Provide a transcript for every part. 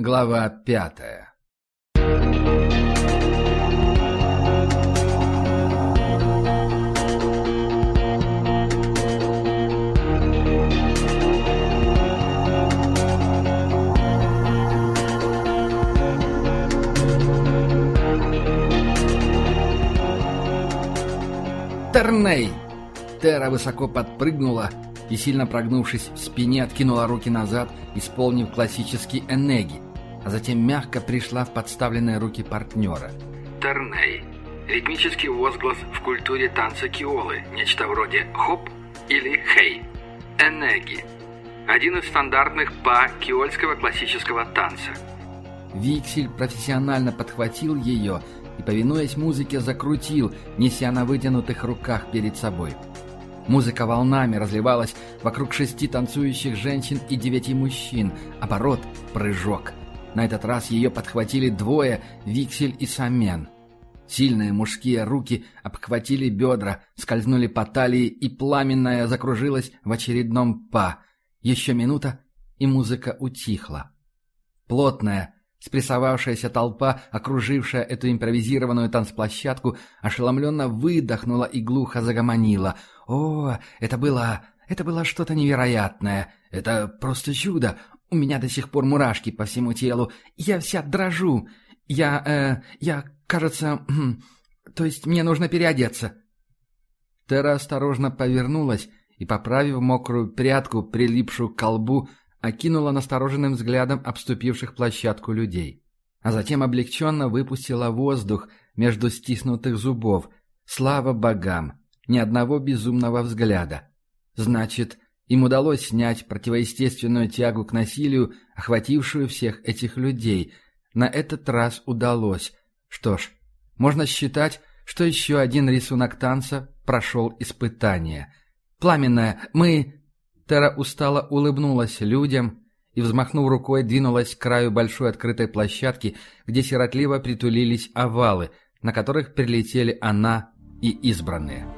Глава пятая Терней! Тера высоко подпрыгнула и, сильно прогнувшись в спине, откинула руки назад, исполнив классический энеги, а затем мягко пришла в подставленные руки партнера. Терней. Ритмический возглас в культуре танца киолы, нечто вроде хоп или хей. Энеги. Один из стандартных па киольского классического танца. Виксель профессионально подхватил ее и, повинуясь музыке, закрутил, неся на вытянутых руках перед собой. Музыка волнами разливалась вокруг шести танцующих женщин и девяти мужчин. Оборот — прыжок. На этот раз ее подхватили двое — Виксель и Самен. Сильные мужские руки обхватили бедра, скользнули по талии, и пламенная закружилась в очередном па. Еще минута, и музыка утихла. Плотная, Спрессовавшаяся толпа, окружившая эту импровизированную танцплощадку, ошеломленно выдохнула и глухо загомонила. «О, это было... это было что-то невероятное! Это просто чудо! У меня до сих пор мурашки по всему телу! Я вся дрожу! Я... э... я, кажется... То есть мне нужно переодеться!» Тера осторожно повернулась и, поправив мокрую прядку, прилипшую к колбу, окинула настороженным взглядом обступивших площадку людей. А затем облегченно выпустила воздух между стиснутых зубов. Слава богам! Ни одного безумного взгляда. Значит, им удалось снять противоестественную тягу к насилию, охватившую всех этих людей. На этот раз удалось. Что ж, можно считать, что еще один рисунок танца прошел испытание. «Пламенная, мы...» Тера устало улыбнулась людям и, взмахнув рукой, двинулась к краю большой открытой площадки, где сиротливо притулились овалы, на которых прилетели она и избранные.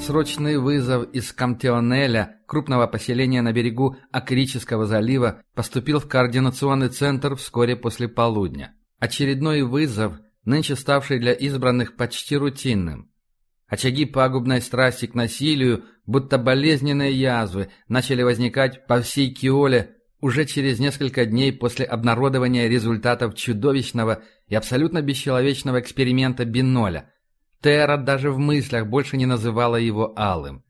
Срочный вызов из Камтеонеля, крупного поселения на берегу Акрического залива, поступил в координационный центр вскоре после полудня. Очередной вызов, нынче ставший для избранных почти рутинным. Очаги пагубной страсти к насилию, будто болезненные язвы, начали возникать по всей Киоле уже через несколько дней после обнародования результатов чудовищного и абсолютно бесчеловечного эксперимента Биноля – Терра даже в мыслях больше не называла его Алым.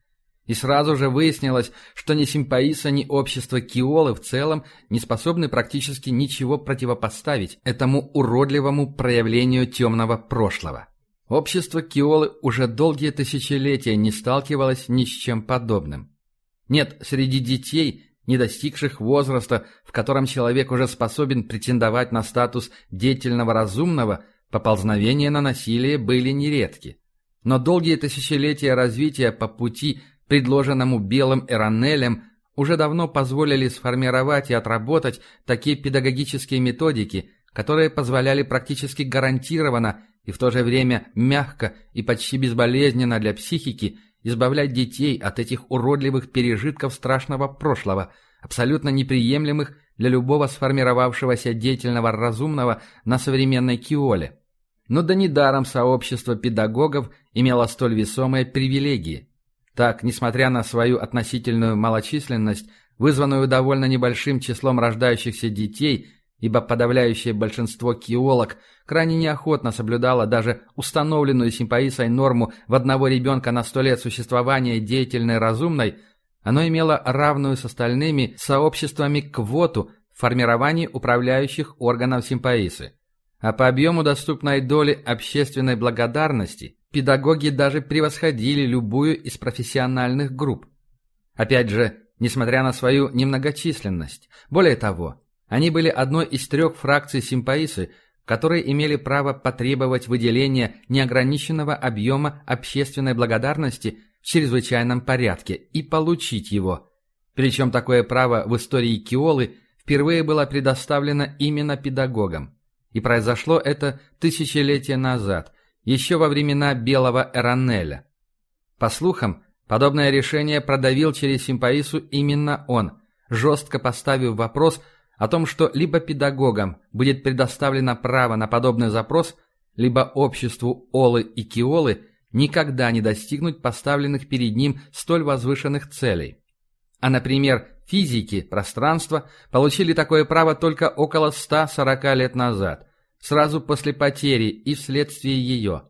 И сразу же выяснилось, что ни Симпаиса, ни общество Киолы в целом не способны практически ничего противопоставить этому уродливому проявлению темного прошлого. Общество Киолы уже долгие тысячелетия не сталкивалось ни с чем подобным. Нет, среди детей, не достигших возраста, в котором человек уже способен претендовать на статус деятельного разумного – Поползновения на насилие были нередки. Но долгие тысячелетия развития по пути, предложенному белым Эронелем, уже давно позволили сформировать и отработать такие педагогические методики, которые позволяли практически гарантированно и в то же время мягко и почти безболезненно для психики избавлять детей от этих уродливых пережитков страшного прошлого, абсолютно неприемлемых для любого сформировавшегося деятельного разумного на современной Киоле. Но да недаром сообщество педагогов имело столь весомые привилегии. Так, несмотря на свою относительную малочисленность, вызванную довольно небольшим числом рождающихся детей, ибо подавляющее большинство киолог крайне неохотно соблюдало даже установленную симпаисой норму в одного ребенка на сто лет существования деятельной разумной, оно имело равную с остальными сообществами квоту в формировании управляющих органов симпаисы. А по объему доступной доли общественной благодарности педагоги даже превосходили любую из профессиональных групп. Опять же, несмотря на свою немногочисленность. Более того, они были одной из трех фракций симпаисы, которые имели право потребовать выделения неограниченного объема общественной благодарности в чрезвычайном порядке и получить его. Причем такое право в истории Киолы впервые было предоставлено именно педагогам. И произошло это тысячелетия назад, еще во времена Белого Эронеля. По слухам, подобное решение продавил через Симпаису именно он, жестко поставив вопрос о том, что либо педагогам будет предоставлено право на подобный запрос, либо обществу Олы и Киолы никогда не достигнуть поставленных перед ним столь возвышенных целей. А, например, физики пространства получили такое право только около 140 лет назад, сразу после потери и вследствие ее.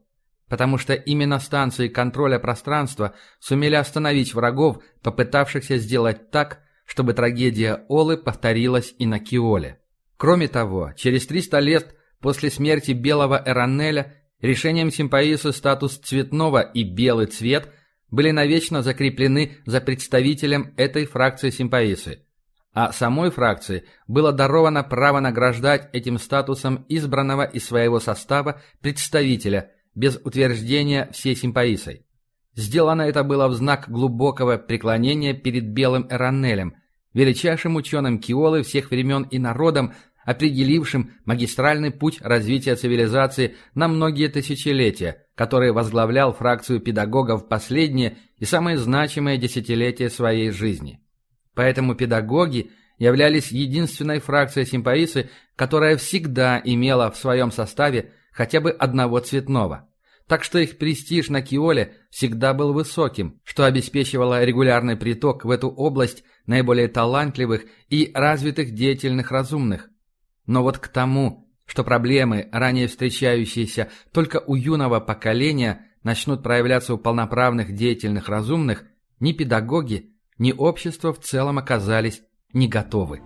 Потому что именно станции контроля пространства сумели остановить врагов, попытавшихся сделать так, чтобы трагедия Олы повторилась и на Киоле. Кроме того, через 300 лет после смерти Белого Эронеля решением Симпаиса статус цветного и белый цвет – были навечно закреплены за представителем этой фракции симпаисы, а самой фракции было даровано право награждать этим статусом избранного из своего состава представителя без утверждения всей симпаисой. Сделано это было в знак глубокого преклонения перед Белым Эронелем, величайшим ученым Киолы всех времен и народом, определившим магистральный путь развития цивилизации на многие тысячелетия, который возглавлял фракцию педагогов последние и самые значимые десятилетия своей жизни. Поэтому педагоги являлись единственной фракцией симпаисы, которая всегда имела в своем составе хотя бы одного цветного. Так что их престиж на Киоле всегда был высоким, что обеспечивало регулярный приток в эту область наиболее талантливых и развитых деятельных разумных, но вот к тому, что проблемы, ранее встречающиеся только у юного поколения, начнут проявляться у полноправных деятельных разумных, ни педагоги, ни общество в целом оказались не готовы.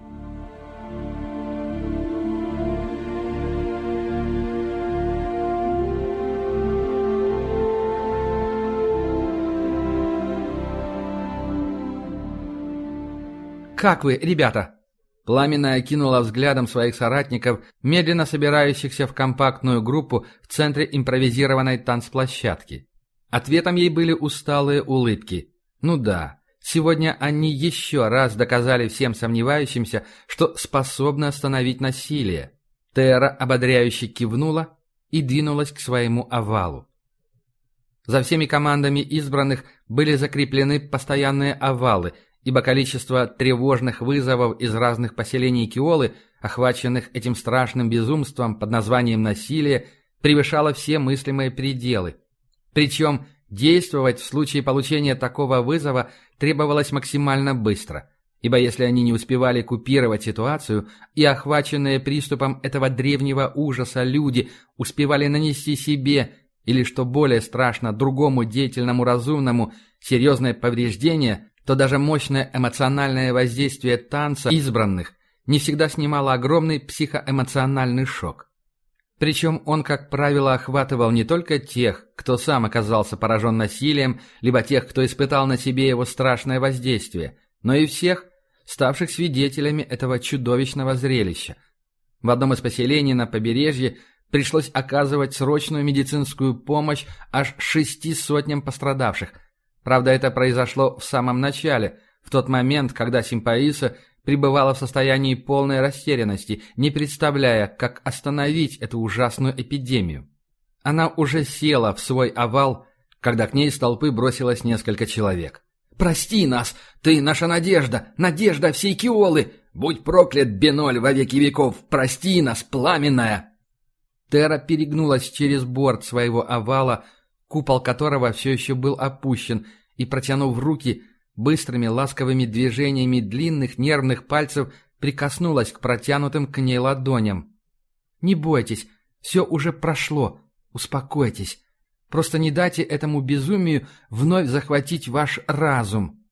«Как вы, ребята?» Пламенно окинула взглядом своих соратников, медленно собирающихся в компактную группу в центре импровизированной танцплощадки. Ответом ей были усталые улыбки. Ну да, сегодня они еще раз доказали всем сомневающимся, что способны остановить насилие. Тера ободряюще кивнула и двинулась к своему овалу. За всеми командами избранных были закреплены постоянные овалы – ибо количество тревожных вызовов из разных поселений Киолы, охваченных этим страшным безумством под названием насилие, превышало все мыслимые пределы. Причем действовать в случае получения такого вызова требовалось максимально быстро, ибо если они не успевали купировать ситуацию, и охваченные приступом этого древнего ужаса люди успевали нанести себе или, что более страшно, другому деятельному разумному серьезное повреждение – то даже мощное эмоциональное воздействие танца избранных не всегда снимало огромный психоэмоциональный шок. Причем он, как правило, охватывал не только тех, кто сам оказался поражен насилием, либо тех, кто испытал на себе его страшное воздействие, но и всех, ставших свидетелями этого чудовищного зрелища. В одном из поселений на побережье пришлось оказывать срочную медицинскую помощь аж шести сотням пострадавших, Правда, это произошло в самом начале, в тот момент, когда Симпаиса пребывала в состоянии полной растерянности, не представляя, как остановить эту ужасную эпидемию. Она уже села в свой овал, когда к ней из толпы бросилось несколько человек. «Прости нас! Ты наша надежда! Надежда всей Киолы! Будь проклят, Беноль, во веки веков! Прости нас, пламенная!» Тера перегнулась через борт своего овала, купол которого все еще был опущен, и, протянув руки, быстрыми ласковыми движениями длинных нервных пальцев прикоснулась к протянутым к ней ладоням. «Не бойтесь, все уже прошло, успокойтесь. Просто не дайте этому безумию вновь захватить ваш разум».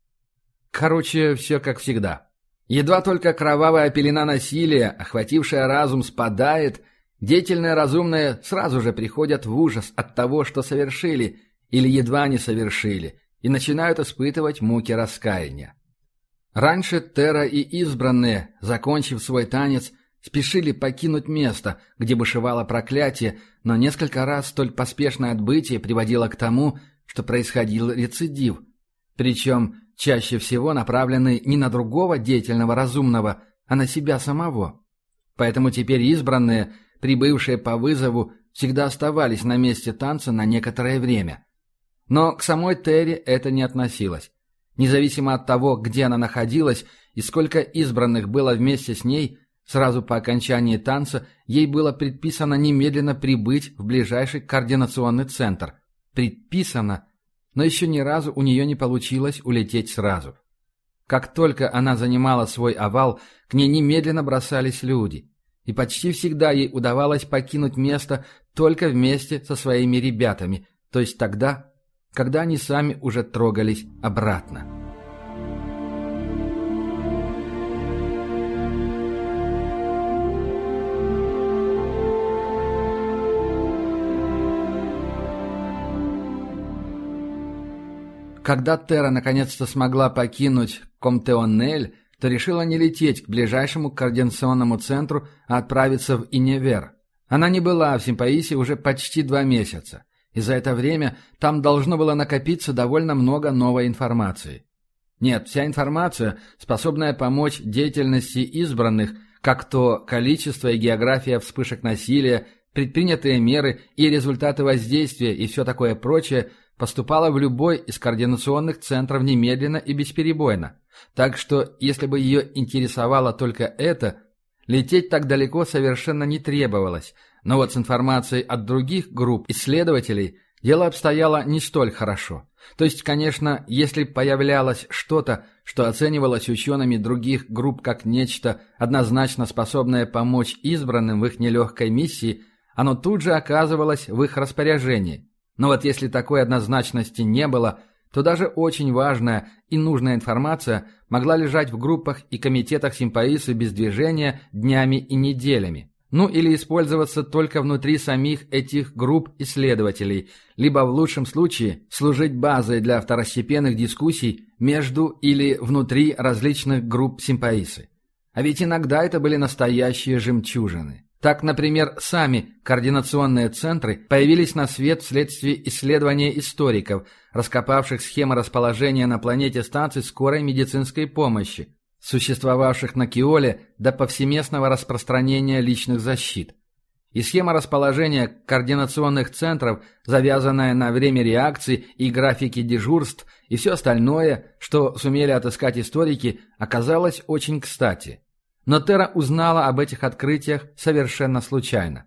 Короче, все как всегда. Едва только кровавая пелена насилия, охватившая разум, спадает, Деятельные разумные сразу же приходят в ужас от того, что совершили или едва не совершили, и начинают испытывать муки раскаяния. Раньше Тера и избранные, закончив свой танец, спешили покинуть место, где бушевало проклятие, но несколько раз столь поспешное отбытие приводило к тому, что происходил рецидив, причем чаще всего направленный не на другого деятельного разумного, а на себя самого. Поэтому теперь избранные – прибывшие по вызову, всегда оставались на месте танца на некоторое время. Но к самой Терри это не относилось. Независимо от того, где она находилась и сколько избранных было вместе с ней, сразу по окончании танца ей было предписано немедленно прибыть в ближайший координационный центр. Предписано, но еще ни разу у нее не получилось улететь сразу. Как только она занимала свой овал, к ней немедленно бросались люди. И почти всегда ей удавалось покинуть место только вместе со своими ребятами, то есть тогда, когда они сами уже трогались обратно. Когда Тера наконец-то смогла покинуть Комтеонель, то решила не лететь к ближайшему координационному центру, а отправиться в Иневер. Она не была в Симпаисе уже почти два месяца, и за это время там должно было накопиться довольно много новой информации. Нет, вся информация, способная помочь деятельности избранных, как то количество и география вспышек насилия, предпринятые меры и результаты воздействия и все такое прочее – поступала в любой из координационных центров немедленно и бесперебойно. Так что, если бы ее интересовало только это, лететь так далеко совершенно не требовалось. Но вот с информацией от других групп исследователей дело обстояло не столь хорошо. То есть, конечно, если появлялось что-то, что оценивалось учеными других групп как нечто, однозначно способное помочь избранным в их нелегкой миссии, оно тут же оказывалось в их распоряжении – но вот если такой однозначности не было, то даже очень важная и нужная информация могла лежать в группах и комитетах симпаисы без движения днями и неделями. Ну или использоваться только внутри самих этих групп исследователей, либо в лучшем случае служить базой для второстепенных дискуссий между или внутри различных групп симпаисы. А ведь иногда это были настоящие жемчужины. Так, например, сами координационные центры появились на свет вследствие исследования историков, раскопавших схемы расположения на планете станций скорой медицинской помощи, существовавших на Киоле до повсеместного распространения личных защит. И схема расположения координационных центров, завязанная на время реакции и графики дежурств, и все остальное, что сумели отыскать историки, оказалось очень кстати. Но Тера узнала об этих открытиях совершенно случайно.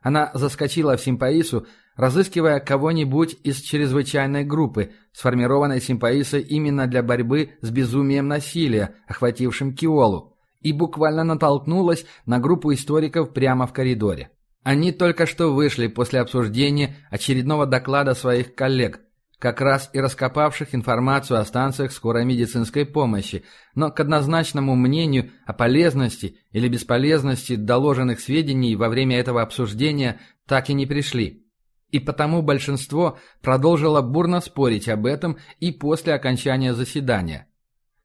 Она заскочила в Симпаису, разыскивая кого-нибудь из чрезвычайной группы, сформированной Симпаисой именно для борьбы с безумием насилия, охватившим Киолу, и буквально натолкнулась на группу историков прямо в коридоре. Они только что вышли после обсуждения очередного доклада своих коллег, как раз и раскопавших информацию о станциях скорой медицинской помощи, но к однозначному мнению о полезности или бесполезности доложенных сведений во время этого обсуждения так и не пришли. И потому большинство продолжило бурно спорить об этом и после окончания заседания.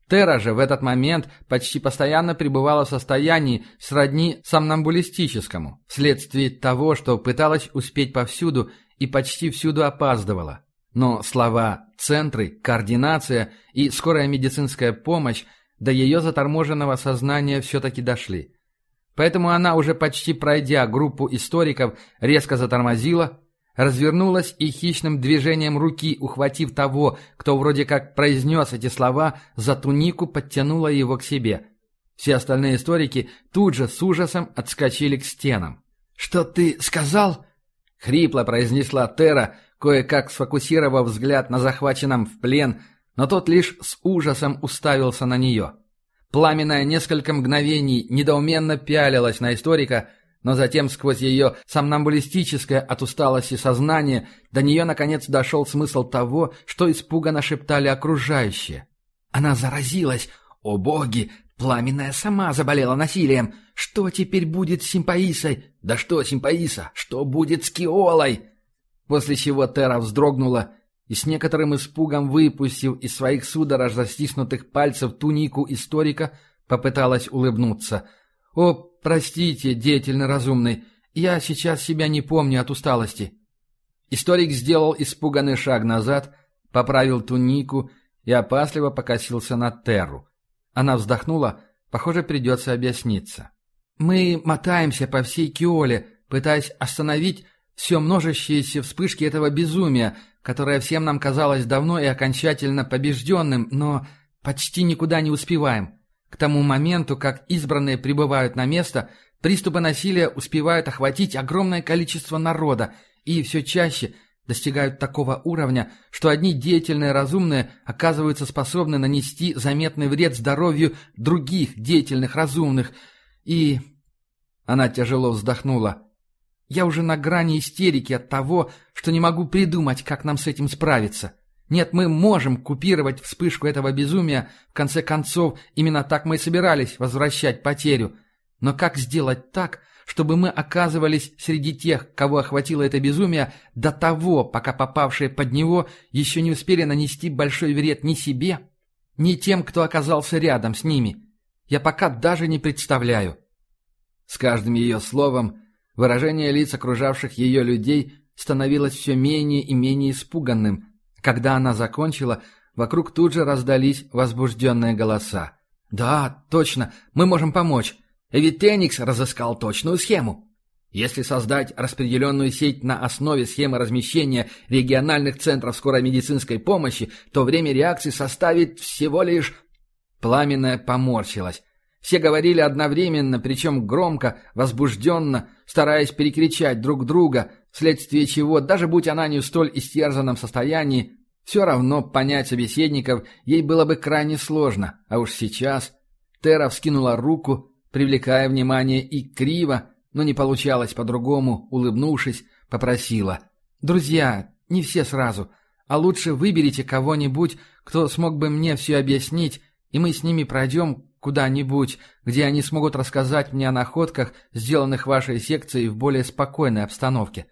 Терра же в этот момент почти постоянно пребывала в состоянии сродни сомнамбулистическому, вследствие того, что пыталась успеть повсюду и почти всюду опаздывала. Но слова «центры», «координация» и «скорая медицинская помощь» до ее заторможенного сознания все-таки дошли. Поэтому она, уже почти пройдя группу историков, резко затормозила, развернулась и хищным движением руки, ухватив того, кто вроде как произнес эти слова, за тунику подтянула его к себе. Все остальные историки тут же с ужасом отскочили к стенам. «Что ты сказал?» — хрипло произнесла Тера, кое-как сфокусировав взгляд на захваченном в плен, но тот лишь с ужасом уставился на нее. Пламенная несколько мгновений недоуменно пялилась на историка, но затем сквозь ее сомнамбулистическое от усталости сознание до нее наконец дошел смысл того, что испуганно шептали окружающие. Она заразилась! О боги! Пламенная сама заболела насилием! Что теперь будет с Симпаисой? Да что Симпаиса? Что будет с Киолой? После чего Тера вздрогнула и с некоторым испугом, выпустив из своих судорожно стиснутых пальцев тунику историка, попыталась улыбнуться. «О, простите, деятельно разумный, я сейчас себя не помню от усталости». Историк сделал испуганный шаг назад, поправил тунику и опасливо покосился на Терру. Она вздохнула, похоже, придется объясниться. «Мы мотаемся по всей Киоле», пытаясь остановить все множащиеся вспышки этого безумия, которое всем нам казалось давно и окончательно побежденным, но почти никуда не успеваем. К тому моменту, как избранные прибывают на место, приступы насилия успевают охватить огромное количество народа и все чаще достигают такого уровня, что одни деятельные разумные оказываются способны нанести заметный вред здоровью других деятельных разумных. И... Она тяжело вздохнула. Я уже на грани истерики от того, что не могу придумать, как нам с этим справиться. Нет, мы можем купировать вспышку этого безумия, в конце концов, именно так мы и собирались возвращать потерю. Но как сделать так, чтобы мы оказывались среди тех, кого охватило это безумие, до того, пока попавшие под него еще не успели нанести большой вред ни себе, ни тем, кто оказался рядом с ними? Я пока даже не представляю. С каждым ее словом выражение лиц окружавших ее людей становилось все менее и менее испуганным. Когда она закончила, вокруг тут же раздались возбужденные голоса. «Да, точно, мы можем помочь. Ведь Теникс разыскал точную схему. Если создать распределенную сеть на основе схемы размещения региональных центров скорой медицинской помощи, то время реакции составит всего лишь... Пламенная поморщилась. Все говорили одновременно, причем громко, возбужденно, стараясь перекричать друг друга, вследствие чего, даже будь она не в столь истерзанном состоянии, все равно понять собеседников ей было бы крайне сложно. А уж сейчас... Тера вскинула руку, привлекая внимание, и криво, но не получалось по-другому, улыбнувшись, попросила. «Друзья, не все сразу, а лучше выберите кого-нибудь, кто смог бы мне все объяснить, и мы с ними пройдем куда-нибудь, где они смогут рассказать мне о находках, сделанных вашей секцией в более спокойной обстановке».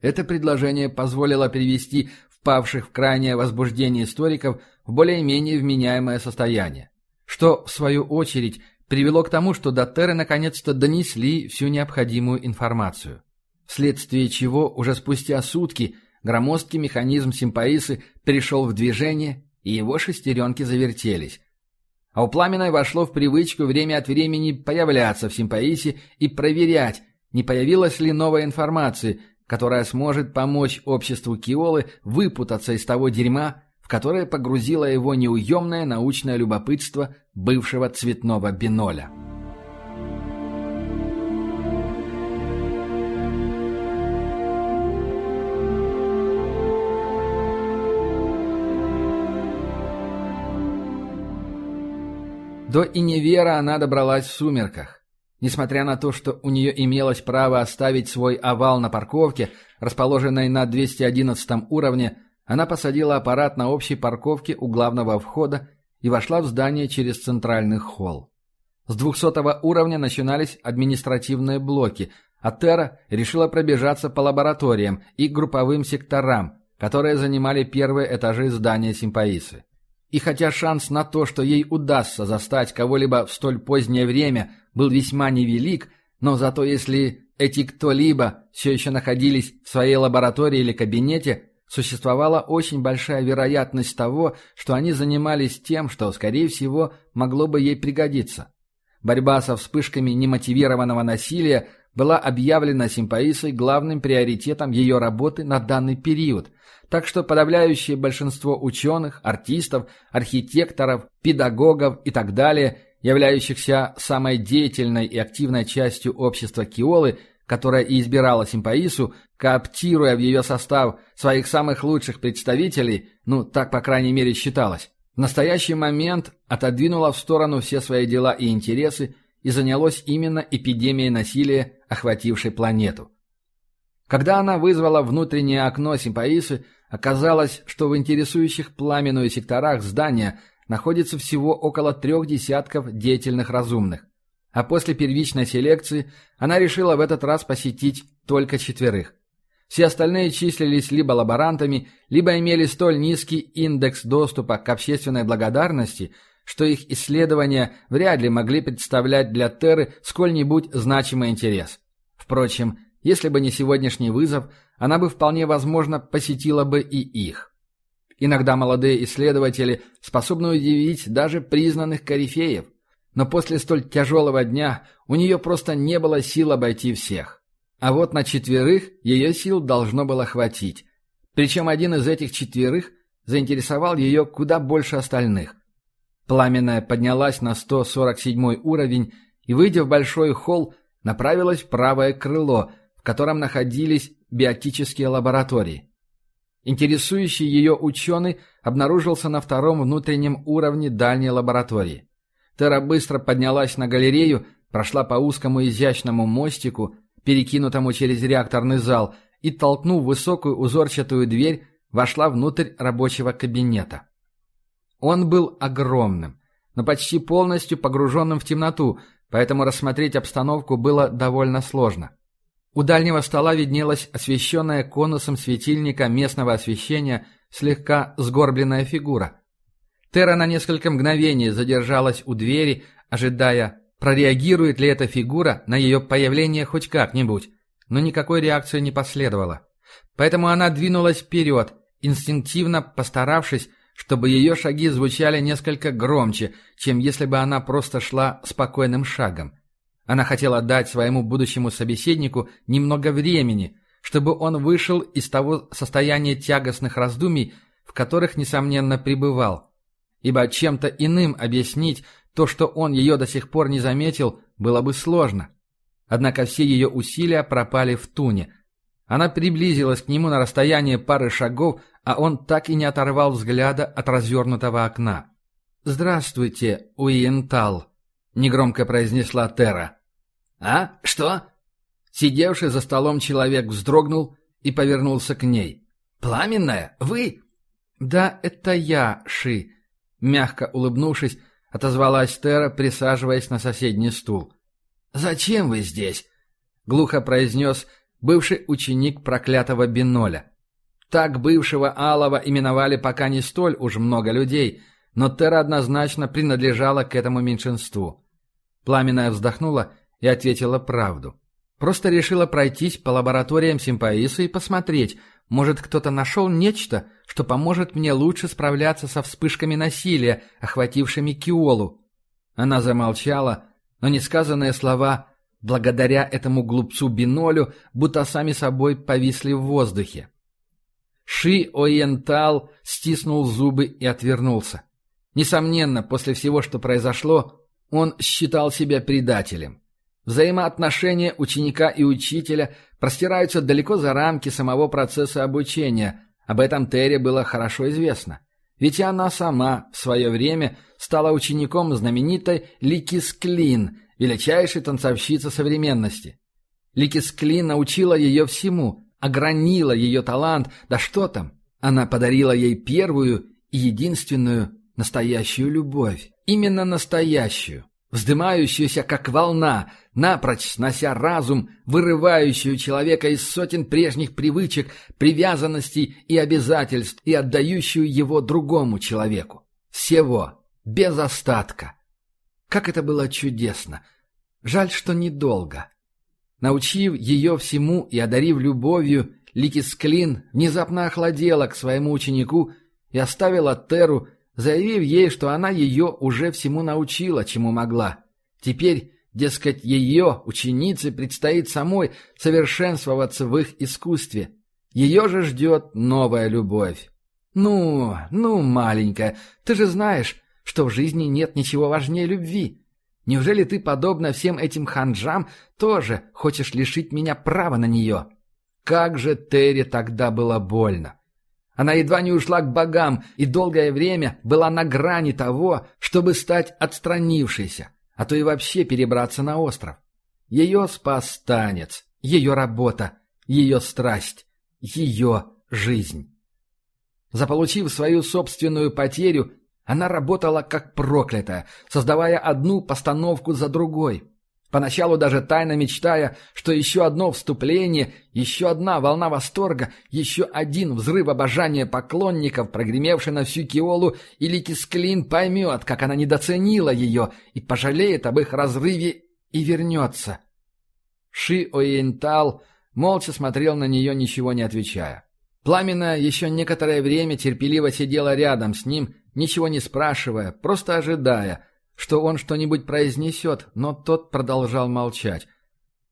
Это предложение позволило перевести впавших в крайнее возбуждение историков в более-менее вменяемое состояние, что, в свою очередь, привело к тому, что до Терры наконец-то донесли всю необходимую информацию. Вследствие чего уже спустя сутки громоздкий механизм симпаисы перешел в движение, и его шестеренки завертелись. А у Пламенной вошло в привычку время от времени появляться в симпаисе и проверять, не появилась ли новая информация, которая сможет помочь обществу Киолы выпутаться из того дерьма, которое погрузило его неуемное научное любопытство бывшего цветного биноля. До Иневера она добралась в сумерках. Несмотря на то, что у нее имелось право оставить свой овал на парковке, расположенной на 211 уровне, она посадила аппарат на общей парковке у главного входа и вошла в здание через центральный холл. С 200 уровня начинались административные блоки, а Терра решила пробежаться по лабораториям и групповым секторам, которые занимали первые этажи здания Симпаисы. И хотя шанс на то, что ей удастся застать кого-либо в столь позднее время, был весьма невелик, но зато если эти кто-либо все еще находились в своей лаборатории или кабинете, существовала очень большая вероятность того, что они занимались тем, что, скорее всего, могло бы ей пригодиться. Борьба со вспышками немотивированного насилия была объявлена Симпаисой главным приоритетом ее работы на данный период, так что подавляющее большинство ученых, артистов, архитекторов, педагогов и так далее, являющихся самой деятельной и активной частью общества Киолы, которая и избирала Симпаису, кооптируя в ее состав своих самых лучших представителей, ну, так, по крайней мере, считалось, в настоящий момент отодвинула в сторону все свои дела и интересы и занялось именно эпидемией насилия, охватившей планету. Когда она вызвала внутреннее окно Симпаисы, оказалось, что в интересующих пламенную секторах здания находится всего около трех десятков деятельных разумных а после первичной селекции она решила в этот раз посетить только четверых. Все остальные числились либо лаборантами, либо имели столь низкий индекс доступа к общественной благодарности, что их исследования вряд ли могли представлять для Терры сколь-нибудь значимый интерес. Впрочем, если бы не сегодняшний вызов, она бы вполне возможно посетила бы и их. Иногда молодые исследователи способны удивить даже признанных корифеев – но после столь тяжелого дня у нее просто не было сил обойти всех. А вот на четверых ее сил должно было хватить. Причем один из этих четверых заинтересовал ее куда больше остальных. Пламенная поднялась на 147 уровень и, выйдя в большой холл, направилась в правое крыло, в котором находились биотические лаборатории. Интересующий ее ученый обнаружился на втором внутреннем уровне дальней лаборатории. Тера быстро поднялась на галерею, прошла по узкому изящному мостику, перекинутому через реакторный зал, и, толкнув высокую узорчатую дверь, вошла внутрь рабочего кабинета. Он был огромным, но почти полностью погруженным в темноту, поэтому рассмотреть обстановку было довольно сложно. У дальнего стола виднелась освещенная конусом светильника местного освещения слегка сгорбленная фигура. Тера на несколько мгновений задержалась у двери, ожидая, прореагирует ли эта фигура на ее появление хоть как-нибудь, но никакой реакции не последовало. Поэтому она двинулась вперед, инстинктивно постаравшись, чтобы ее шаги звучали несколько громче, чем если бы она просто шла спокойным шагом. Она хотела дать своему будущему собеседнику немного времени, чтобы он вышел из того состояния тягостных раздумий, в которых, несомненно, пребывал. Ибо чем-то иным объяснить то, что он ее до сих пор не заметил, было бы сложно. Однако все ее усилия пропали в туне. Она приблизилась к нему на расстояние пары шагов, а он так и не оторвал взгляда от развернутого окна. «Здравствуйте, Уиентал», — негромко произнесла Тера. «А? Что?» Сидевший за столом человек вздрогнул и повернулся к ней. «Пламенная? Вы?» «Да, это я, Ши», — мягко улыбнувшись, отозвалась Тера, присаживаясь на соседний стул. «Зачем вы здесь?» — глухо произнес бывший ученик проклятого Биноля. Так бывшего Алова именовали пока не столь уж много людей, но Тера однозначно принадлежала к этому меньшинству. Пламенная вздохнула и ответила правду. Просто решила пройтись по лабораториям Симпаиса и посмотреть, может, кто-то нашел нечто, что поможет мне лучше справляться со вспышками насилия, охватившими Киолу. Она замолчала, но несказанные слова благодаря этому глупцу Бинолю будто сами собой повисли в воздухе. Ши Ориентал стиснул зубы и отвернулся. Несомненно, после всего, что произошло, он считал себя предателем. Взаимоотношения ученика и учителя простираются далеко за рамки самого процесса обучения. Об этом Терри было хорошо известно. Ведь она сама в свое время стала учеником знаменитой Ликис Клин, величайшей танцовщицы современности. Ликис Клин научила ее всему, огранила ее талант, да что там, она подарила ей первую и единственную настоящую любовь. Именно настоящую вздымающуюся как волна, напрочь снося разум, вырывающую человека из сотен прежних привычек, привязанностей и обязательств и отдающую его другому человеку. Всего, без остатка. Как это было чудесно! Жаль, что недолго. Научив ее всему и одарив любовью, Ликисклин внезапно охладела к своему ученику и оставила Теру, заявив ей, что она ее уже всему научила, чему могла. Теперь, дескать, ее, ученице, предстоит самой совершенствоваться в их искусстве. Ее же ждет новая любовь. «Ну, ну, маленькая, ты же знаешь, что в жизни нет ничего важнее любви. Неужели ты, подобно всем этим ханжам, тоже хочешь лишить меня права на нее?» Как же Терри тогда было больно. Она едва не ушла к богам и долгое время была на грани того, чтобы стать отстранившейся, а то и вообще перебраться на остров. Ее спас танец, ее работа, ее страсть, ее жизнь. Заполучив свою собственную потерю, она работала как проклятая, создавая одну постановку за другой, Поначалу даже тайно мечтая, что еще одно вступление, еще одна волна восторга, еще один взрыв обожания поклонников, прогремевший на всю Киолу, или Кисклин поймет, как она недоценила ее, и пожалеет об их разрыве и вернется. Ши Оиентал молча смотрел на нее, ничего не отвечая. Пламена еще некоторое время терпеливо сидела рядом с ним, ничего не спрашивая, просто ожидая — что он что-нибудь произнесет, но тот продолжал молчать.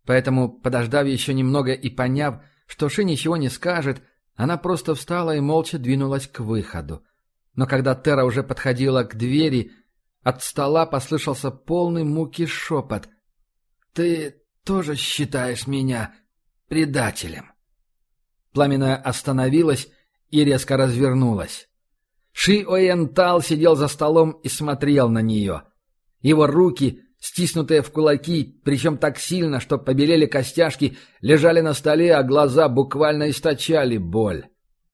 Поэтому, подождав еще немного и поняв, что Ши ничего не скажет, она просто встала и молча двинулась к выходу. Но когда Тера уже подходила к двери, от стола послышался полный муки шепот. «Ты тоже считаешь меня предателем?» Пламенная остановилась и резко развернулась. Ши Оентал сидел за столом и смотрел на нее. Его руки, стиснутые в кулаки, причем так сильно, что побелели костяшки, лежали на столе, а глаза буквально источали боль.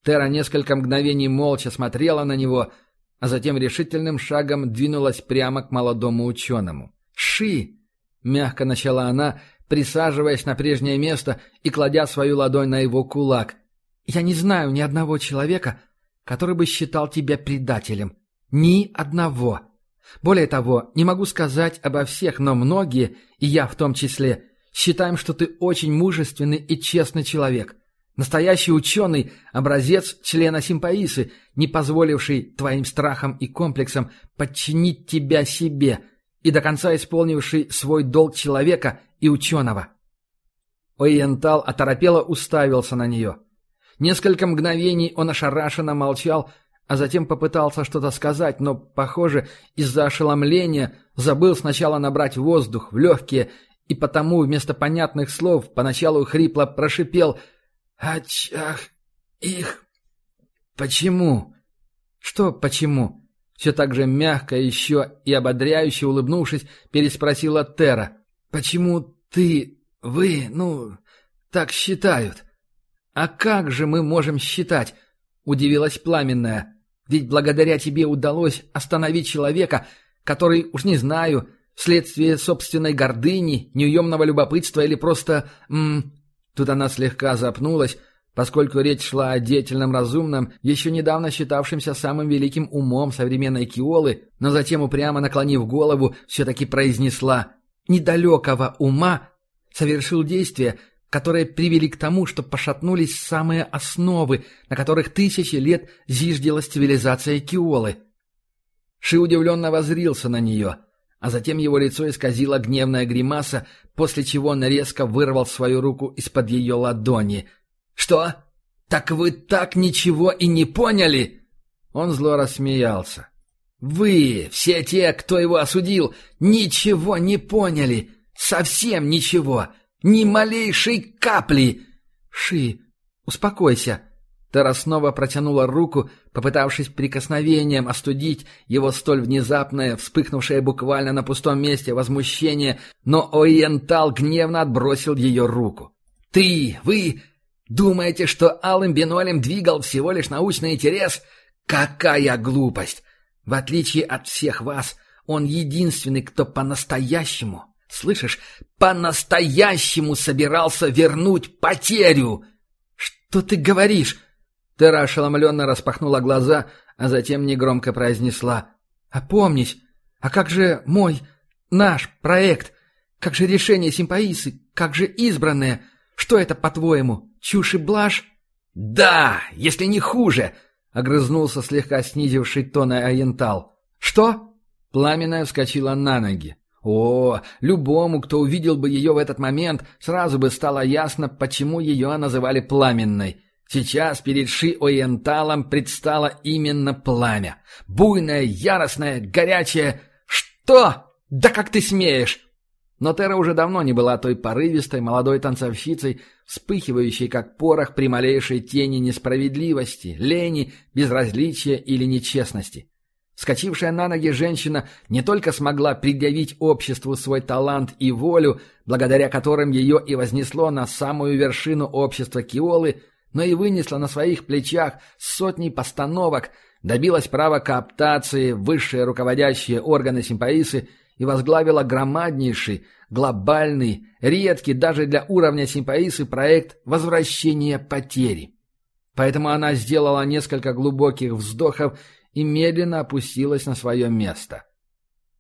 Тера несколько мгновений молча смотрела на него, а затем решительным шагом двинулась прямо к молодому ученому. «Ши!» — мягко начала она, присаживаясь на прежнее место и кладя свою ладонь на его кулак. «Я не знаю ни одного человека, который бы считал тебя предателем. Ни одного. Более того, не могу сказать обо всех, но многие, и я в том числе, считаем, что ты очень мужественный и честный человек. Настоящий ученый, образец члена симпаисы, не позволивший твоим страхам и комплексам подчинить тебя себе и до конца исполнивший свой долг человека и ученого. Оиентал оторопело уставился на нее. Несколько мгновений он ошарашенно молчал, а затем попытался что-то сказать, но, похоже, из-за ошеломления забыл сначала набрать воздух в легкие, и потому вместо понятных слов поначалу хрипло прошипел «Ach, ах, их... Почему?» «Что почему?» Все так же мягко еще и ободряюще улыбнувшись, переспросила Тера. «Почему ты, вы, ну, так считают?» «А как же мы можем считать?» — удивилась Пламенная. «Ведь благодаря тебе удалось остановить человека, который, уж не знаю, вследствие собственной гордыни, неуемного любопытства или просто... М Тут она слегка запнулась, поскольку речь шла о деятельном разумном, еще недавно считавшемся самым великим умом современной Киолы, но затем, упрямо наклонив голову, все-таки произнесла «недалекого ума», совершил действие, которые привели к тому, что пошатнулись самые основы, на которых тысячи лет зиждилась цивилизация Киолы. Ши удивленно возрился на нее, а затем его лицо исказило гневная гримаса, после чего он резко вырвал свою руку из-под ее ладони. «Что? Так вы так ничего и не поняли?» Он зло рассмеялся. «Вы, все те, кто его осудил, ничего не поняли. Совсем ничего. Ни малейшей капли!» «Ши, успокойся!» Тара снова протянула руку, попытавшись прикосновением остудить его столь внезапное, вспыхнувшее буквально на пустом месте возмущение, но Ориентал гневно отбросил ее руку. «Ты, вы, думаете, что алым бинолем двигал всего лишь научный интерес? Какая глупость! В отличие от всех вас, он единственный, кто по-настоящему Слышишь, по-настоящему собирался вернуть потерю. Что ты говоришь? Тера ошеломленно распахнула глаза, а затем негромко произнесла. «Опомнись! А как же мой, наш проект? Как же решение симпаисы? Как же избранное? Что это, по-твоему, чушь и блажь?» «Да, если не хуже!» — огрызнулся слегка снизивший тон Аентал. «Что?» Пламенная вскочила на ноги. О, любому, кто увидел бы ее в этот момент, сразу бы стало ясно, почему ее называли пламенной. Сейчас перед Ши-Ориенталом предстало именно пламя. Буйное, яростное, горячее. Что? Да как ты смеешь? Но Тера уже давно не была той порывистой молодой танцовщицей, вспыхивающей как порох при малейшей тени несправедливости, лени, безразличия или нечестности. Скочившая на ноги женщина не только смогла предъявить обществу свой талант и волю, благодаря которым ее и вознесло на самую вершину общества Киолы, но и вынесла на своих плечах сотни постановок, добилась права кооптации высшие руководящие органы симпаисы и возглавила громаднейший, глобальный, редкий даже для уровня симпаисы проект возвращения потери. Поэтому она сделала несколько глубоких вздохов и медленно опустилась на свое место.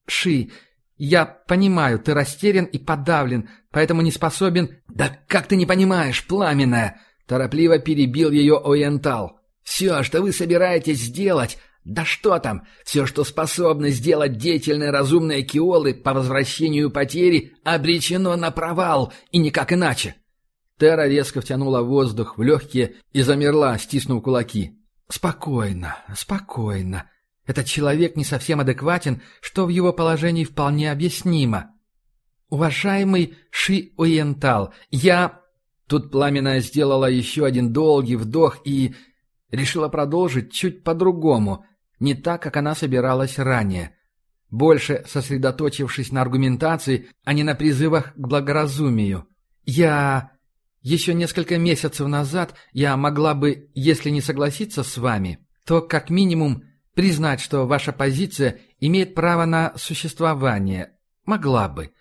«Ши, я понимаю, ты растерян и подавлен, поэтому не способен...» «Да как ты не понимаешь, пламенная!» Торопливо перебил ее Ориентал. «Все, что вы собираетесь сделать, Да что там, все, что способны сделать деятельные разумные киолы по возвращению потери, обречено на провал, и никак иначе. Тера резко втянула воздух в легкие и замерла, стиснув кулаки. «Спокойно, спокойно. Этот человек не совсем адекватен, что в его положении вполне объяснимо. Уважаемый Ши Уентал, я...» Тут Пламенная сделала еще один долгий вдох и... решила продолжить чуть по-другому, не так, как она собиралась ранее. Больше сосредоточившись на аргументации, а не на призывах к благоразумию. «Я...» Еще несколько месяцев назад я могла бы, если не согласиться с вами, то как минимум признать, что ваша позиция имеет право на существование. Могла бы.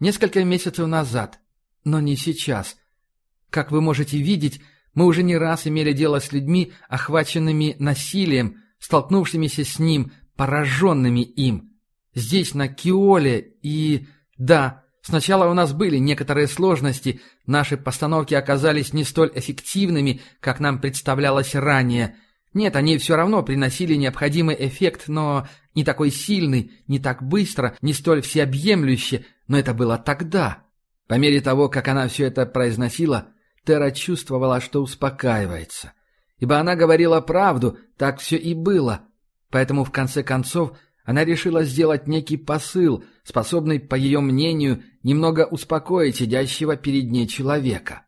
Несколько месяцев назад. Но не сейчас. Как вы можете видеть, мы уже не раз имели дело с людьми, охваченными насилием, столкнувшимися с ним, пораженными им. Здесь, на Киоле, и... Да, Сначала у нас были некоторые сложности, наши постановки оказались не столь эффективными, как нам представлялось ранее. Нет, они все равно приносили необходимый эффект, но не такой сильный, не так быстро, не столь всеобъемлюще, но это было тогда. По мере того, как она все это произносила, Тера чувствовала, что успокаивается. Ибо она говорила правду, так все и было. Поэтому, в конце концов, она решила сделать некий посыл, способный, по ее мнению, немного успокоить сидящего перед ней человека.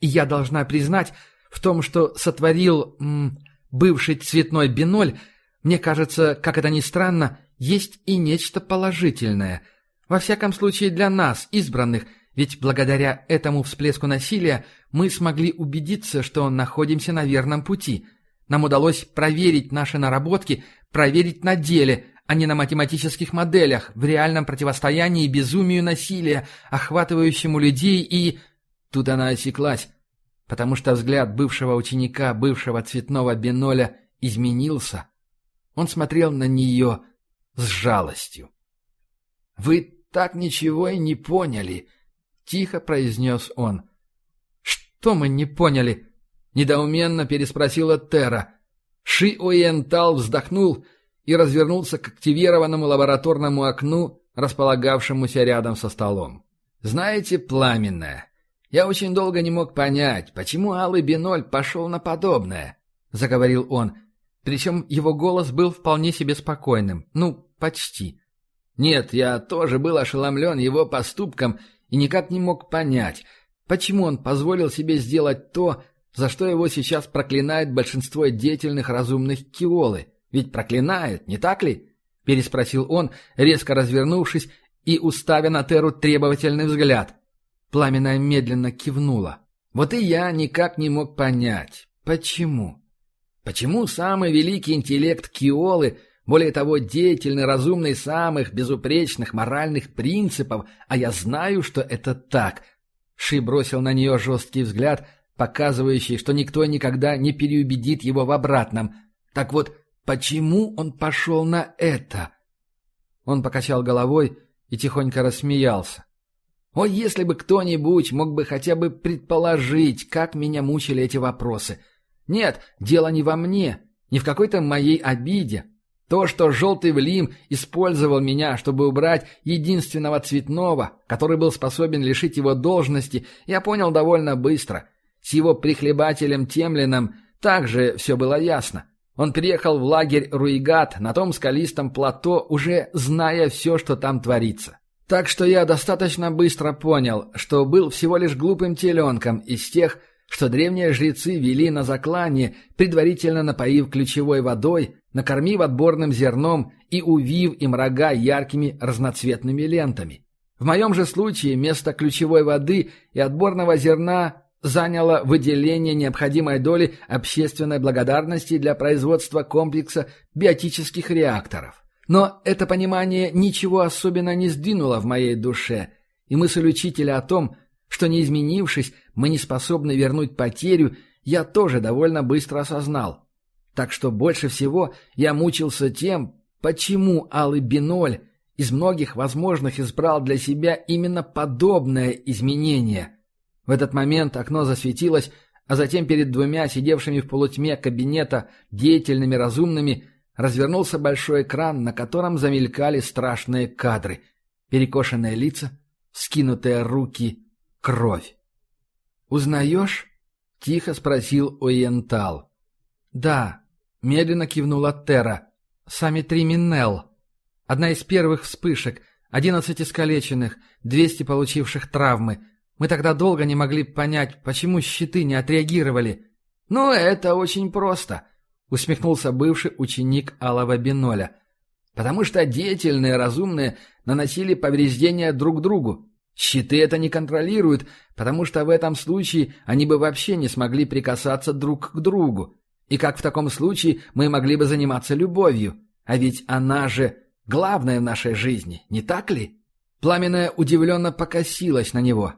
И я должна признать, в том, что сотворил м, бывший цветной биноль, мне кажется, как это ни странно, есть и нечто положительное. Во всяком случае для нас, избранных, ведь благодаря этому всплеску насилия мы смогли убедиться, что находимся на верном пути. Нам удалось проверить наши наработки, проверить на деле, а не на математических моделях, в реальном противостоянии безумию насилия, охватывающему людей и... Тут она осеклась, потому что взгляд бывшего ученика, бывшего цветного биноля, изменился. Он смотрел на нее с жалостью. «Вы так ничего и не поняли», — тихо произнес он. «Что мы не поняли?» — недоуменно переспросила Тера. Ши Уентал вздохнул — и развернулся к активированному лабораторному окну, располагавшемуся рядом со столом. «Знаете, пламенное, я очень долго не мог понять, почему Алый Биноль пошел на подобное», — заговорил он. Причем его голос был вполне себе спокойным. Ну, почти. Нет, я тоже был ошеломлен его поступком и никак не мог понять, почему он позволил себе сделать то, за что его сейчас проклинает большинство деятельных разумных киолы. Ведь проклинает, не так ли? Переспросил он, резко развернувшись и уставя на Теру требовательный взгляд. Пламенная медленно кивнула. Вот и я никак не мог понять, почему. Почему самый великий интеллект Киолы, более того, деятельный, разумный самых безупречных моральных принципов, а я знаю, что это так. Ши бросил на нее жесткий взгляд, показывающий, что никто никогда не переубедит его в обратном. Так вот, Почему он пошел на это? Он покачал головой и тихонько рассмеялся. О, если бы кто-нибудь мог бы хотя бы предположить, как меня мучили эти вопросы. Нет, дело не во мне, не в какой-то моей обиде. То, что желтый Влим использовал меня, чтобы убрать единственного цветного, который был способен лишить его должности, я понял довольно быстро. С его прихлебателем Темлином также все было ясно. Он приехал в лагерь Руигат на том скалистом плато, уже зная все, что там творится. Так что я достаточно быстро понял, что был всего лишь глупым теленком из тех, что древние жрецы вели на заклание, предварительно напоив ключевой водой, накормив отборным зерном и увив им рога яркими разноцветными лентами. В моем же случае вместо ключевой воды и отборного зерна заняло выделение необходимой доли общественной благодарности для производства комплекса биотических реакторов. Но это понимание ничего особенно не сдвинуло в моей душе, и мысль учителя о том, что не изменившись, мы не способны вернуть потерю, я тоже довольно быстро осознал. Так что больше всего я мучился тем, почему Алый Биноль из многих возможных избрал для себя именно подобное изменение – в этот момент окно засветилось, а затем перед двумя сидевшими в полутьме кабинета деятельными разумными развернулся большой экран, на котором замелькали страшные кадры. Перекошенные лица, скинутые руки, кровь. «Узнаешь?» — тихо спросил Оиентал. «Да», — медленно кивнула Терра. «Сами три Миннел. Одна из первых вспышек, одиннадцать искалеченных, двести получивших травмы. Мы тогда долго не могли понять, почему щиты не отреагировали». «Ну, это очень просто», — усмехнулся бывший ученик Алого Биноля. «Потому что деятельные, разумные наносили повреждения друг другу. Щиты это не контролируют, потому что в этом случае они бы вообще не смогли прикасаться друг к другу. И как в таком случае мы могли бы заниматься любовью? А ведь она же главная в нашей жизни, не так ли?» Пламенная удивленно покосилась на него.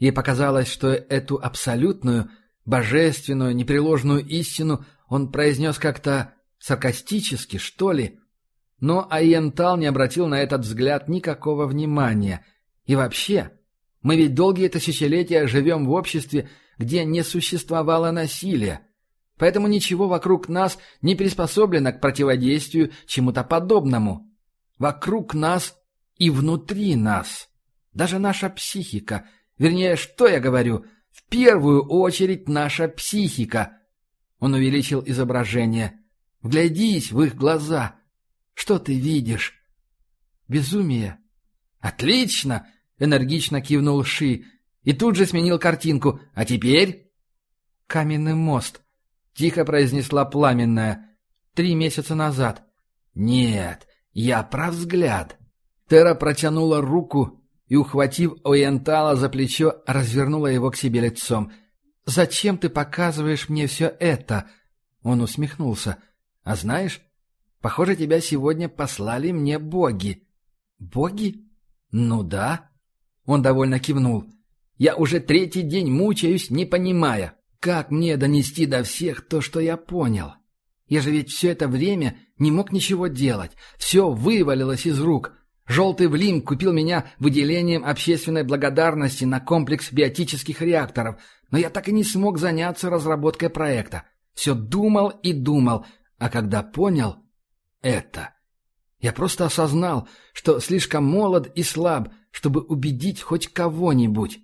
Ей показалось, что эту абсолютную, божественную, непреложную истину он произнес как-то саркастически, что ли. Но Айентал не обратил на этот взгляд никакого внимания. И вообще, мы ведь долгие тысячелетия живем в обществе, где не существовало насилия. Поэтому ничего вокруг нас не приспособлено к противодействию чему-то подобному. Вокруг нас и внутри нас. Даже наша психика, вернее, что я говорю, в первую очередь наша психика – он увеличил изображение. «Вглядись в их глаза. Что ты видишь?» «Безумие». «Отлично!» — энергично кивнул Ши. И тут же сменил картинку. «А теперь?» «Каменный мост», — тихо произнесла пламенная. «Три месяца назад». «Нет, я про взгляд». Тера протянула руку и, ухватив Ориентала за плечо, развернула его к себе лицом. «Зачем ты показываешь мне все это?» Он усмехнулся. «А знаешь, похоже, тебя сегодня послали мне боги». «Боги?» «Ну да». Он довольно кивнул. «Я уже третий день мучаюсь, не понимая, как мне донести до всех то, что я понял. Я же ведь все это время не мог ничего делать. Все вывалилось из рук. Желтый Влим купил меня выделением общественной благодарности на комплекс биотических реакторов, но я так и не смог заняться разработкой проекта. Все думал и думал, а когда понял это, я просто осознал, что слишком молод и слаб, чтобы убедить хоть кого-нибудь.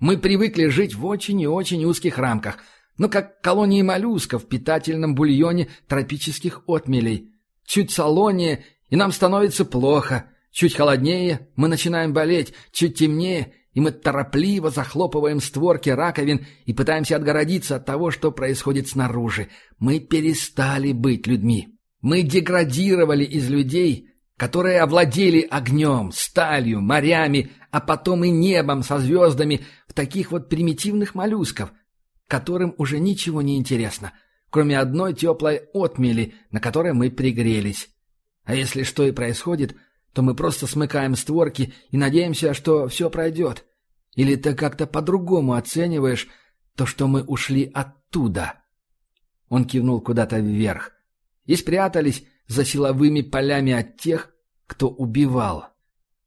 Мы привыкли жить в очень и очень узких рамках, но как колонии моллюсков в питательном бульоне тропических отмелей. Чуть солонее, и нам становится плохо – Чуть холоднее, мы начинаем болеть, чуть темнее, и мы торопливо захлопываем створки раковин и пытаемся отгородиться от того, что происходит снаружи. Мы перестали быть людьми. Мы деградировали из людей, которые овладели огнем, сталью, морями, а потом и небом со звездами в таких вот примитивных моллюсков, которым уже ничего не интересно, кроме одной теплой отмели, на которой мы пригрелись. А если что и происходит – то мы просто смыкаем створки и надеемся, что все пройдет. Или ты как-то по-другому оцениваешь то, что мы ушли оттуда?» Он кивнул куда-то вверх. «И спрятались за силовыми полями от тех, кто убивал».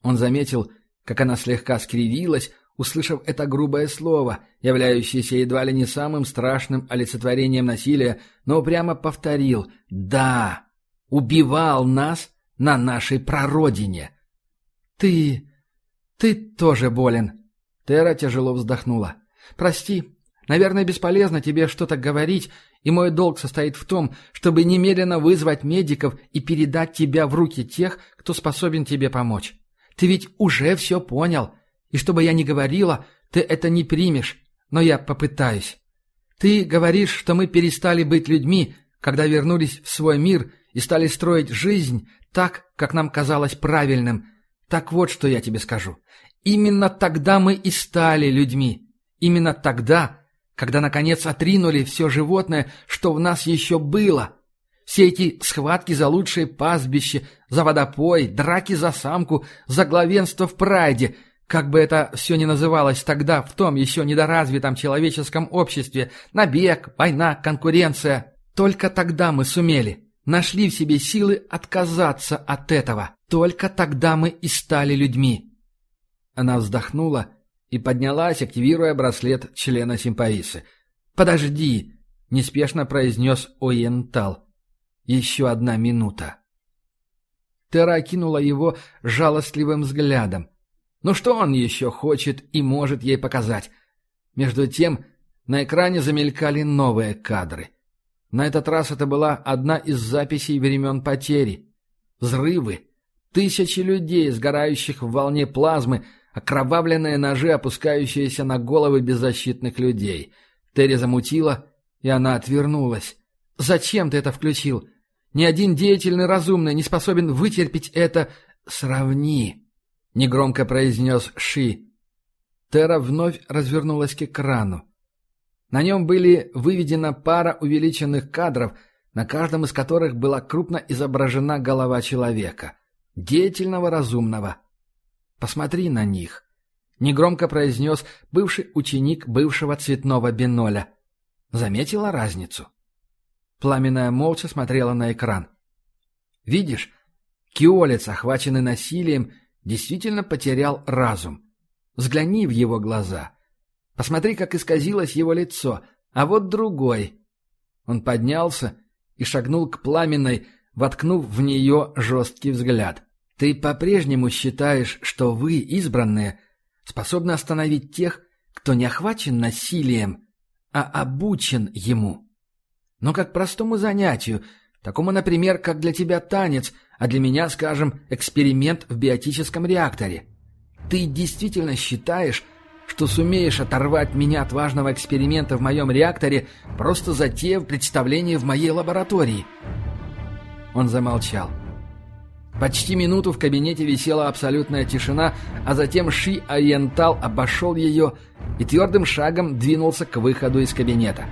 Он заметил, как она слегка скривилась, услышав это грубое слово, являющееся едва ли не самым страшным олицетворением насилия, но прямо повторил «Да, убивал нас на нашей прародине. Ты... ты тоже болен. Тера тяжело вздохнула. Прости, наверное, бесполезно тебе что-то говорить, и мой долг состоит в том, чтобы немедленно вызвать медиков и передать тебя в руки тех, кто способен тебе помочь. Ты ведь уже все понял, и что бы я ни говорила, ты это не примешь, но я попытаюсь. Ты говоришь, что мы перестали быть людьми, когда вернулись в свой мир и стали строить жизнь так, как нам казалось правильным. Так вот, что я тебе скажу. Именно тогда мы и стали людьми. Именно тогда, когда, наконец, отринули все животное, что в нас еще было. Все эти схватки за лучшее пастбище, за водопой, драки за самку, за главенство в прайде — как бы это все ни называлось тогда, в том еще недоразвитом человеческом обществе, набег, война, конкуренция. Только тогда мы сумели, нашли в себе силы отказаться от этого. Только тогда мы и стали людьми. Она вздохнула и поднялась, активируя браслет члена симпаисы. «Подожди!» — неспешно произнес Оиентал. Еще одна минута. Тера окинула его жалостливым взглядом. Ну что он еще хочет и может ей показать? Между тем на экране замелькали новые кадры. На этот раз это была одна из записей времен потери. Взрывы. Тысячи людей, сгорающих в волне плазмы, окровавленные ножи, опускающиеся на головы беззащитных людей. Терри замутила, и она отвернулась. «Зачем ты это включил? Ни один деятельный разумный не способен вытерпеть это. Сравни!» — негромко произнес Ши. Тера вновь развернулась к экрану. На нем были выведена пара увеличенных кадров, на каждом из которых была крупно изображена голова человека. Деятельного разумного. «Посмотри на них», — негромко произнес бывший ученик бывшего цветного биноля. Заметила разницу? Пламенная молча смотрела на экран. «Видишь, Киолец, охваченный насилием, действительно потерял разум. Взгляни в его глаза. Посмотри, как исказилось его лицо. А вот другой». Он поднялся и шагнул к пламенной, воткнув в нее жесткий взгляд. «Ты по-прежнему считаешь, что вы, избранные, способны остановить тех, кто не охвачен насилием, а обучен ему?» но как простому занятию, такому, например, как для тебя танец, а для меня, скажем, эксперимент в биотическом реакторе. Ты действительно считаешь, что сумеешь оторвать меня от важного эксперимента в моем реакторе, просто затеяв представление в моей лаборатории?» Он замолчал. Почти минуту в кабинете висела абсолютная тишина, а затем Ши Айентал обошел ее и твердым шагом двинулся к выходу из кабинета.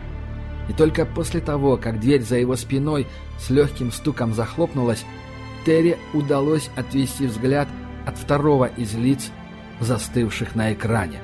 И только после того, как дверь за его спиной с легким стуком захлопнулась, Терри удалось отвести взгляд от второго из лиц, застывших на экране.